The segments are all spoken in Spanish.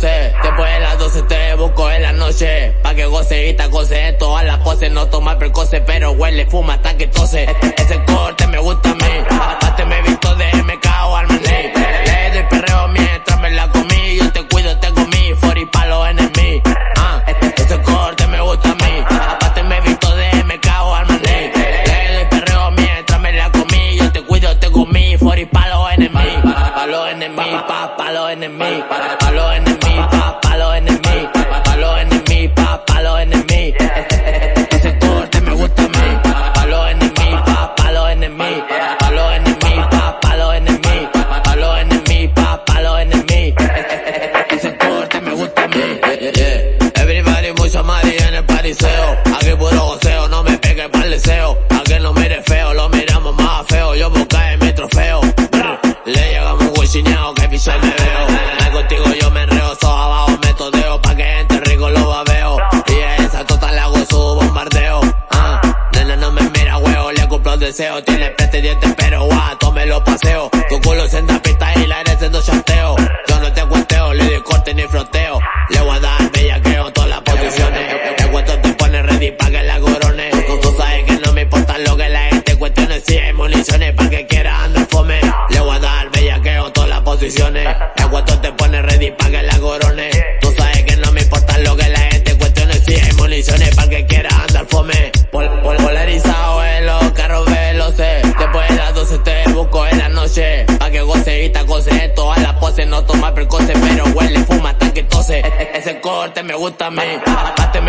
Después de las 12 te busco en la noche. Pa' que goce y te goce en todas las poses. No toma percoce, pero huele, fuma hasta que tose. Ese, corte me gusta a mí. Aparte me visto de pa' pa' los enemigos, pa' los enemigos, pa' pa' los enemigos, pa' los enemigos, pa' pa' los enemigos. Guichineado que piso me veo. Ahí contigo yo me enreo, sos abajo me todeo. Pa' que entre rico lo babeo. Y a esa total le hago su bombardeo. Ah, nena no me mira huevo, le cumplo el deseo. Tiene pretendiente pero guau, tome lo paseo. Tu culo se pista y la eres haciendo chanteo. Yo no posiciones. Cuento te pone ready pa' que la corone. Tú sabes que no me importa lo que la gente cuestione. Si hay municiones pa' que quiera andar fome. Pol- pol- polarizado en los carros veloces. Después de las 12 te busco en la noche. Pa' que goce y te goce todas las poses. No toma precoce, pero huele, fuma hasta que tose. E- e- ese corte me gusta a mí. Aparte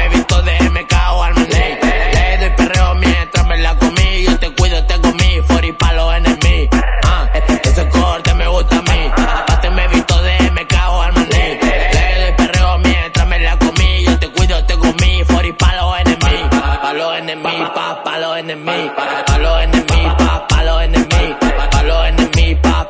los enemigos, pa, pa los enemigos, pa, pa los enemigos, pa, pa los enemigos, pa, pa los pa,